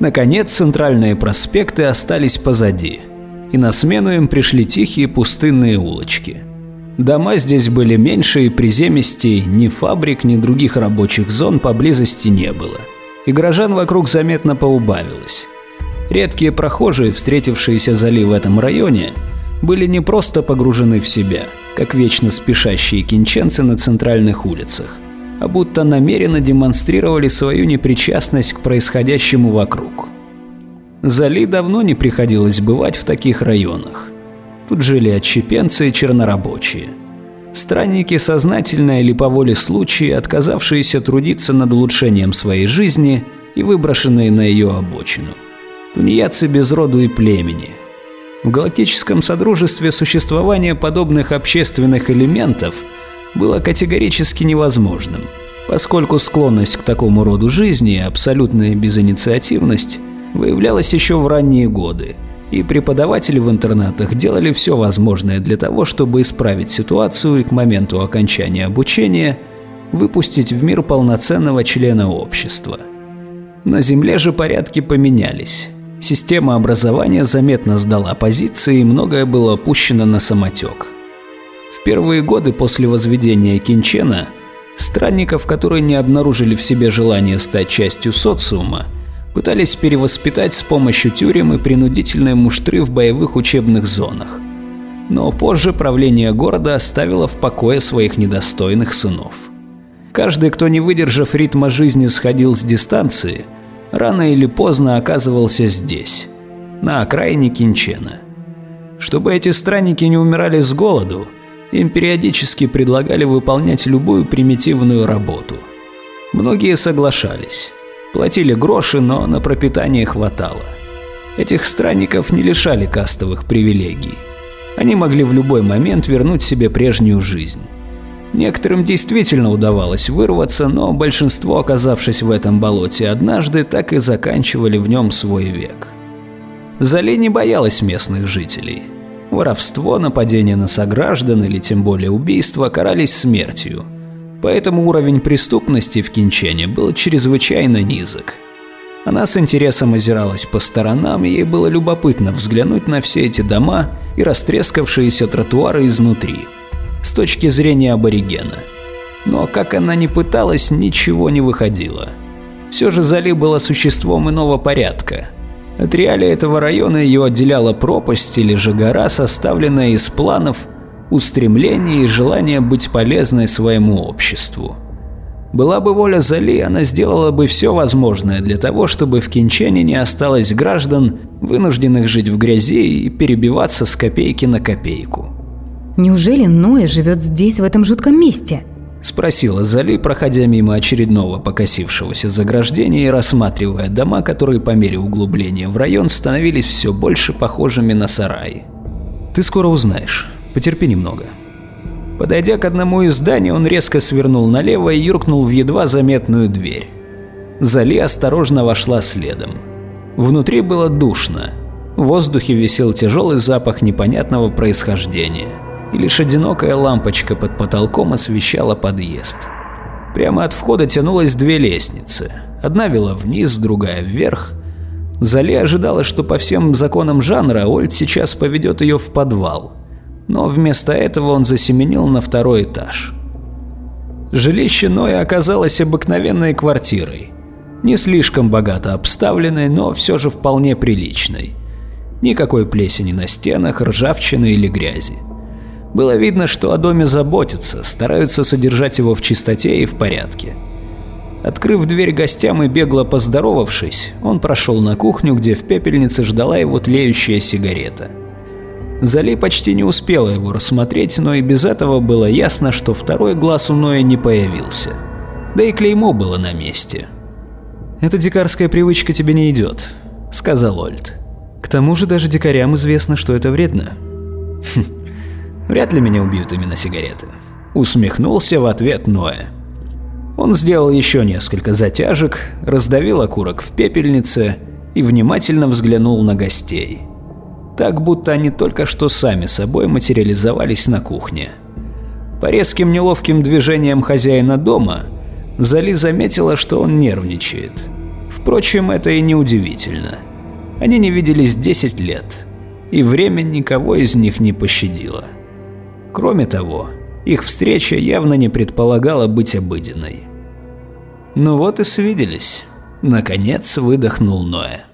Наконец, центральные проспекты остались позади, и на смену им пришли тихие пустынные улочки. Дома здесь были меньше и приземистей, ни фабрик, ни других рабочих зон поблизости не было. И горожан вокруг заметно поубавилось. Редкие прохожие, встретившиеся Зали в этом районе, были не просто погружены в себя, как вечно спешащие кинченцы на центральных улицах, а будто намеренно демонстрировали свою непричастность к происходящему вокруг. Зали давно не приходилось бывать в таких районах. Тут жили отщепенцы и чернорабочие. Странники, сознательно или по воле случая, отказавшиеся трудиться над улучшением своей жизни и выброшенные на ее обочину. Тунеядцы без роду и племени. В галактическом содружестве существование подобных общественных элементов – было категорически невозможным, поскольку склонность к такому роду жизни и абсолютная безинициативность выявлялась еще в ранние годы, и преподаватели в интернатах делали все возможное для того, чтобы исправить ситуацию и к моменту окончания обучения выпустить в мир полноценного члена общества. На Земле же порядки поменялись. Система образования заметно сдала позиции и многое было опущено на самотек – первые годы после возведения Кинчена странников, которые не обнаружили в себе желание стать частью социума, пытались перевоспитать с помощью тюрем и принудительной муштры в боевых учебных зонах. Но позже правление города оставило в покое своих недостойных сынов. Каждый, кто не выдержав ритма жизни сходил с дистанции, рано или поздно оказывался здесь, на окраине Кинчена. Чтобы эти странники не умирали с голоду, им периодически предлагали выполнять любую примитивную работу. Многие соглашались. Платили гроши, но на пропитание хватало. Этих странников не лишали кастовых привилегий. Они могли в любой момент вернуть себе прежнюю жизнь. Некоторым действительно удавалось вырваться, но большинство, оказавшись в этом болоте однажды, так и заканчивали в нем свой век. Зали не боялась местных жителей – Воровство, нападение на сограждан или тем более убийство карались смертью. Поэтому уровень преступности в Кинчене был чрезвычайно низок. Она с интересом озиралась по сторонам, и ей было любопытно взглянуть на все эти дома и растрескавшиеся тротуары изнутри, с точки зрения аборигена. Но как она ни пыталась, ничего не выходило. Все же Зали была существом иного порядка – от реалии этого района ее отделяла пропасть или же гора, составленная из планов, устремлений и желания быть полезной своему обществу. Была бы воля Зали, она сделала бы все возможное для того, чтобы в Кинчене не осталось граждан, вынужденных жить в грязи и перебиваться с копейки на копейку. Неужели Ноя живет здесь, в этом жутком месте? – спросила Зали, проходя мимо очередного покосившегося заграждения и рассматривая дома, которые по мере углубления в район становились все больше похожими на сараи. «Ты скоро узнаешь. Потерпи немного». Подойдя к одному из зданий, он резко свернул налево и юркнул в едва заметную дверь. Зали осторожно вошла следом. Внутри было душно. В воздухе висел тяжелый запах непонятного происхождения и лишь одинокая лампочка под потолком освещала подъезд. Прямо от входа тянулось две лестницы. Одна вела вниз, другая вверх. Зали ожидала, что по всем законам жанра Ольд сейчас поведет ее в подвал. Но вместо этого он засеменил на второй этаж. Жилище Ноя оказалось обыкновенной квартирой. Не слишком богато обставленной, но все же вполне приличной. Никакой плесени на стенах, ржавчины или грязи. Было видно, что о доме заботятся, стараются содержать его в чистоте и в порядке. Открыв дверь гостям и бегло поздоровавшись, он прошел на кухню, где в пепельнице ждала его тлеющая сигарета. Зали почти не успела его рассмотреть, но и без этого было ясно, что второй глаз у Ноя не появился. Да и клеймо было на месте. «Эта дикарская привычка тебе не идет», — сказал Ольд. «К тому же даже дикарям известно, что это вредно». Хм, Вряд ли меня убьют именно сигареты. Усмехнулся в ответ Ноя. Он сделал еще несколько затяжек, раздавил окурок в пепельнице и внимательно взглянул на гостей. Так, будто они только что сами собой материализовались на кухне. По резким неловким движениям хозяина дома Зали заметила, что он нервничает. Впрочем, это и не удивительно. Они не виделись 10 лет, и время никого из них не пощадило. Кроме того, их встреча явно не предполагала быть обыденной. Ну вот и свиделись. Наконец выдохнул Ноя.